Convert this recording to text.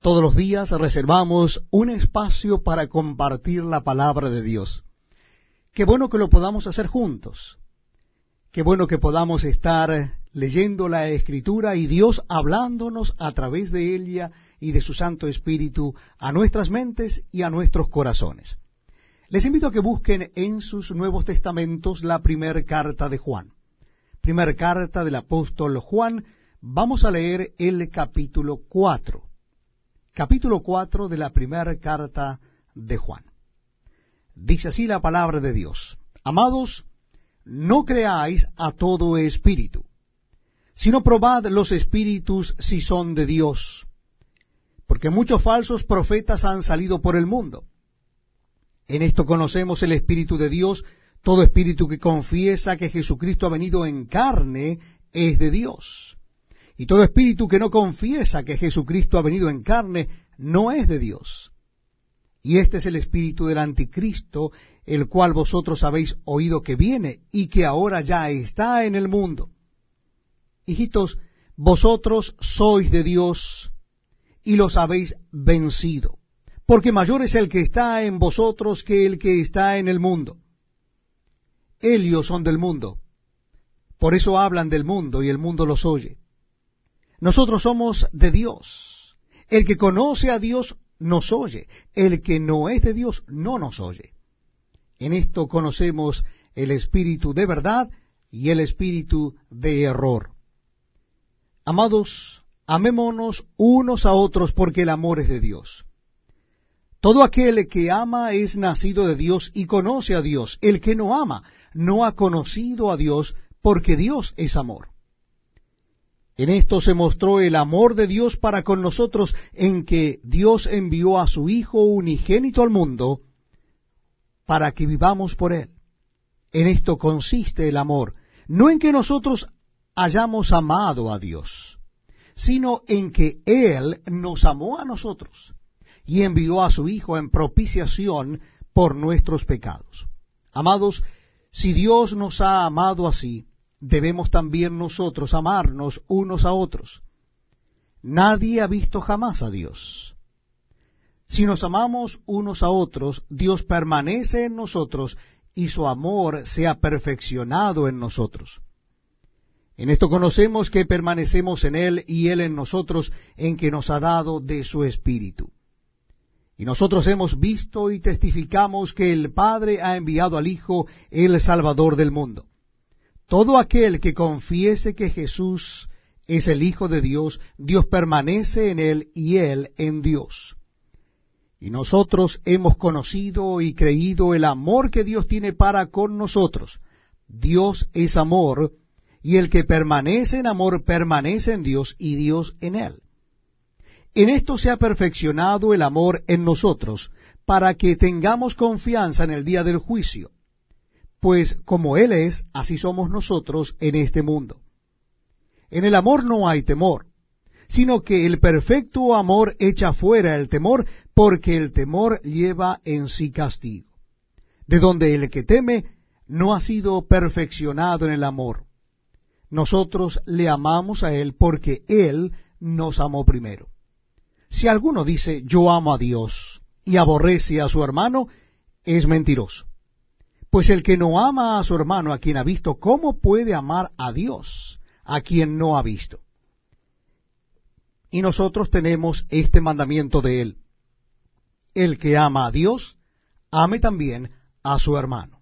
Todos los días reservamos un espacio para compartir la palabra de Dios. Qué bueno que lo podamos hacer juntos. Qué bueno que podamos estar leyendo la Escritura y Dios hablándonos a través de ella y de su Santo Espíritu a nuestras mentes y a nuestros corazones. Les invito a que busquen en sus Nuevos Testamentos la primera carta de Juan. Primera carta del apóstol Juan, vamos a leer el capítulo 4 capítulo 4 de la primera carta de Juan. Dice así la palabra de Dios. Amados, no creáis a todo espíritu, sino probad los espíritus si son de Dios, porque muchos falsos profetas han salido por el mundo. En esto conocemos el Espíritu de Dios, todo espíritu que confiesa que Jesucristo ha venido en carne es de Dios y todo espíritu que no confiesa que Jesucristo ha venido en carne no es de Dios. Y este es el espíritu del anticristo, el cual vosotros habéis oído que viene y que ahora ya está en el mundo. Hijitos, vosotros sois de Dios y los habéis vencido, porque mayor es el que está en vosotros que el que está en el mundo. Ellos son del mundo, por eso hablan del mundo y el mundo los oye. Nosotros somos de Dios. El que conoce a Dios nos oye. El que no es de Dios no nos oye. En esto conocemos el espíritu de verdad y el espíritu de error. Amados, amémonos unos a otros porque el amor es de Dios. Todo aquel que ama es nacido de Dios y conoce a Dios. El que no ama no ha conocido a Dios porque Dios es amor. En esto se mostró el amor de Dios para con nosotros, en que Dios envió a su Hijo unigénito al mundo para que vivamos por Él. En esto consiste el amor, no en que nosotros hayamos amado a Dios, sino en que Él nos amó a nosotros y envió a su Hijo en propiciación por nuestros pecados. Amados, si Dios nos ha amado así, debemos también nosotros amarnos unos a otros. Nadie ha visto jamás a Dios. Si nos amamos unos a otros, Dios permanece en nosotros y su amor se ha perfeccionado en nosotros. En esto conocemos que permanecemos en Él y Él en nosotros, en que nos ha dado de su Espíritu. Y nosotros hemos visto y testificamos que el Padre ha enviado al Hijo, el Salvador del mundo. Todo aquel que confiese que Jesús es el Hijo de Dios, Dios permanece en él y él en Dios. Y nosotros hemos conocido y creído el amor que Dios tiene para con nosotros. Dios es amor, y el que permanece en amor permanece en Dios y Dios en él. En esto se ha perfeccionado el amor en nosotros, para que tengamos confianza en el día del juicio pues como Él es, así somos nosotros en este mundo. En el amor no hay temor, sino que el perfecto amor echa fuera el temor, porque el temor lleva en sí castigo, de donde el que teme no ha sido perfeccionado en el amor. Nosotros le amamos a Él porque Él nos amó primero. Si alguno dice yo amo a Dios y aborrece a su hermano, es mentiroso. Pues el que no ama a su hermano a quien ha visto, ¿cómo puede amar a Dios a quien no ha visto? Y nosotros tenemos este mandamiento de él. El que ama a Dios, ame también a su hermano.